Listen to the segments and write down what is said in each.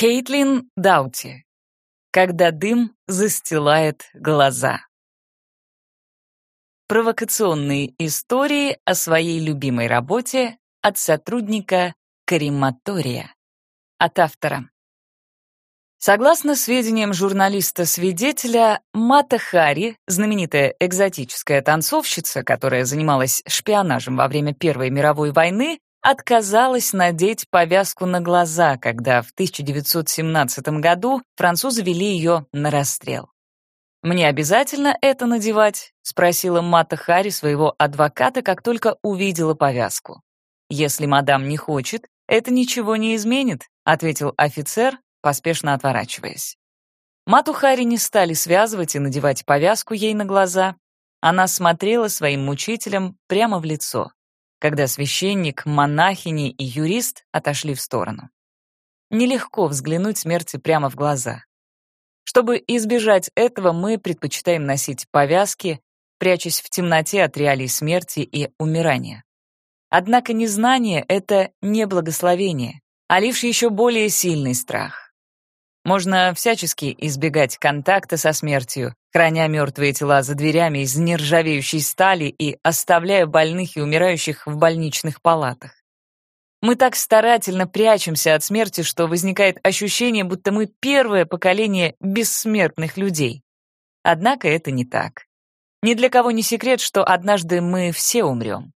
Кейтлин Даути. Когда дым застилает глаза. Провокационные истории о своей любимой работе от сотрудника Кариматория. От автора. Согласно сведениям журналиста-свидетеля, Мата Хари, знаменитая экзотическая танцовщица, которая занималась шпионажем во время Первой мировой войны, отказалась надеть повязку на глаза, когда в 1917 году французы вели ее на расстрел. «Мне обязательно это надевать?» — спросила Мата Хари своего адвоката, как только увидела повязку. «Если мадам не хочет, это ничего не изменит», — ответил офицер, поспешно отворачиваясь. Мату Хари не стали связывать и надевать повязку ей на глаза. Она смотрела своим мучителям прямо в лицо когда священник, монахини и юрист отошли в сторону. Нелегко взглянуть смерти прямо в глаза. Чтобы избежать этого, мы предпочитаем носить повязки, прячась в темноте от реалий смерти и умирания. Однако незнание — это не благословение, а лишь еще более сильный страх. Можно всячески избегать контакта со смертью, храня мертвые тела за дверями из нержавеющей стали и оставляя больных и умирающих в больничных палатах. Мы так старательно прячемся от смерти, что возникает ощущение, будто мы первое поколение бессмертных людей. Однако это не так. Ни для кого не секрет, что однажды мы все умрем.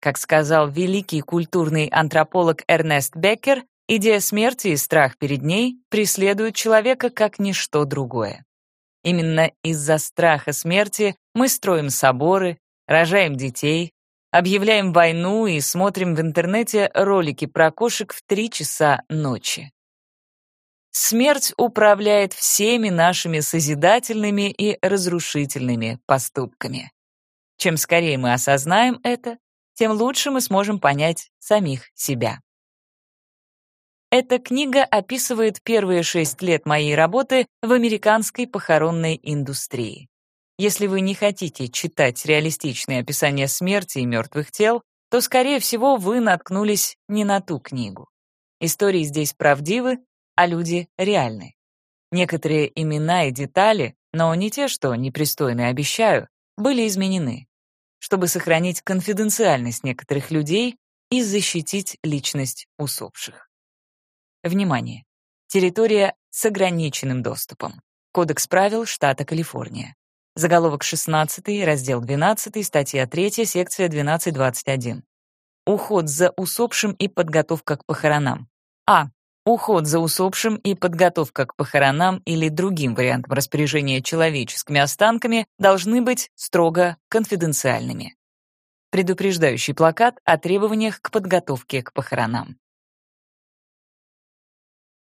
Как сказал великий культурный антрополог Эрнест Беккер, Идея смерти и страх перед ней преследуют человека как ничто другое. Именно из-за страха смерти мы строим соборы, рожаем детей, объявляем войну и смотрим в интернете ролики про кошек в три часа ночи. Смерть управляет всеми нашими созидательными и разрушительными поступками. Чем скорее мы осознаем это, тем лучше мы сможем понять самих себя. Эта книга описывает первые шесть лет моей работы в американской похоронной индустрии. Если вы не хотите читать реалистичные описания смерти и мертвых тел, то, скорее всего, вы наткнулись не на ту книгу. Истории здесь правдивы, а люди реальны. Некоторые имена и детали, но не те, что непристойно обещаю, были изменены, чтобы сохранить конфиденциальность некоторых людей и защитить личность усопших. Внимание! Территория с ограниченным доступом. Кодекс правил штата Калифорния. Заголовок 16, раздел 12, статья 3, секция 12.21. Уход за усопшим и подготовка к похоронам. А. Уход за усопшим и подготовка к похоронам или другим вариантам распоряжения человеческими останками должны быть строго конфиденциальными. Предупреждающий плакат о требованиях к подготовке к похоронам.